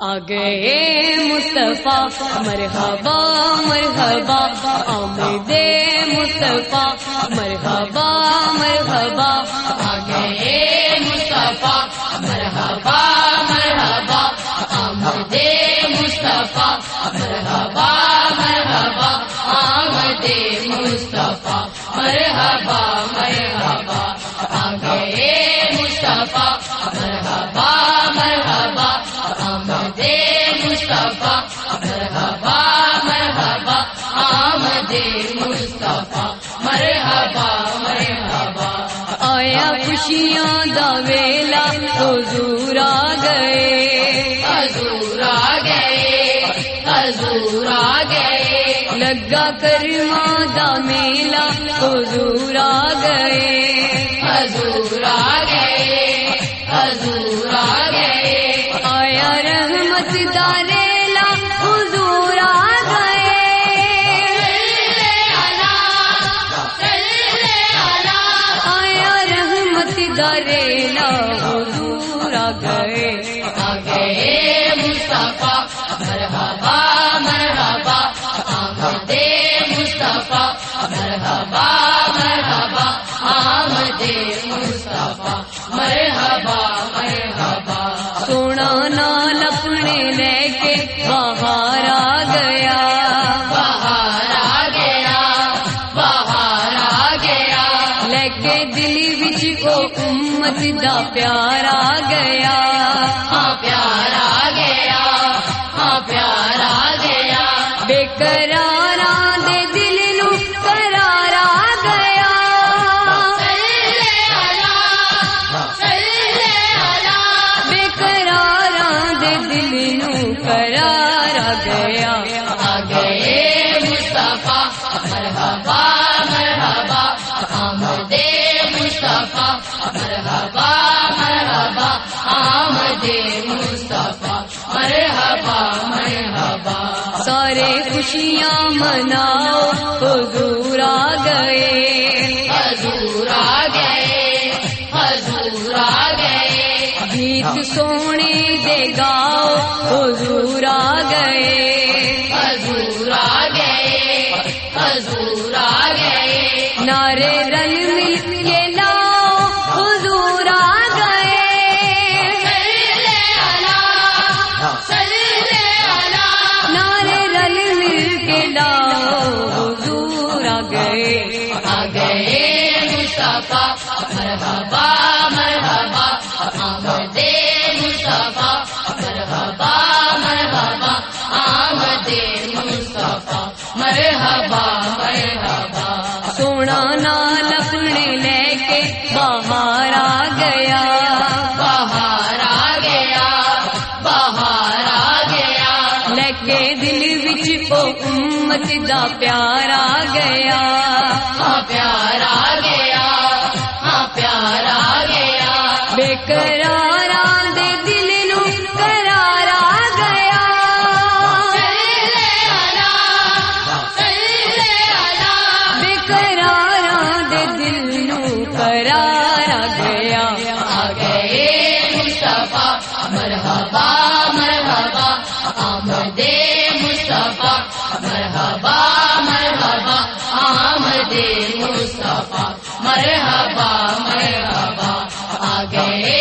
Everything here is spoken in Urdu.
آ گئے مصطفیٰ، مرحبا مرحبا آمد مصطفیٰ، مرحبا مرحبا آ گئے مصطفیٰ، مرحبا مرحبا آمد مصطفیٰ، مرحبا مرحبا آمد مصطفیٰ، مرحبا مصطفیٰ مرحبا مرحبا آمد مصطفیٰ مرحبا مرحبا. آیا خوشیاں دا ویلا حضور آ گئے؟ حضور آ گئے حضور آ گئے. لگا کرما دا میلا حضور آ گئے۔ حضور رحمت داریلا حضور آ گئے۔ آ گئے مصطفیٰ، مرحبا مرحبا۔ آمد مصطفیٰ، مرحبا مرحبا۔ آمد مصطفیٰ، مرحبا۔ امت دا پیار آ گیا۔ ہاں پیار آ گیا۔ ہاں پیار آ گیا۔ بے قراراں دے دل نو گیا۔ بے قراراں دے دل نو گیا۔ آ گئے مصطفیٰ مرحبا مرحبا آمد مرحبا مرحبا آمد مصطفیٰ مرحبا مرحبا. سارے خوشیاں مناؤ حضور آ گئے. حضور آ گئے حضور آ گئے. گیت سونے دے گاؤ حضور آ گئے. حضور آ گئے حضور آ گئے. نعرے مصطفیٰ مرحبا مرحبا آمد مصطفیٰ مرحبا مرحبا آمد مصطفیٰ مرحبا مرحبا. سونا نال اپنے لے کے باہر آ گیا۔ باہر آ گیا باہر آ گیا. لے کے دل وچ او امت دا پیار آ گیا۔ ہاں پیار آ گیا۔ بے دے دل نو گیا بے قراراں دے دل نو گیا آ گئے مصطفیٰ مرحبا مرحبا آمد مصطفیٰ، مرحبا آ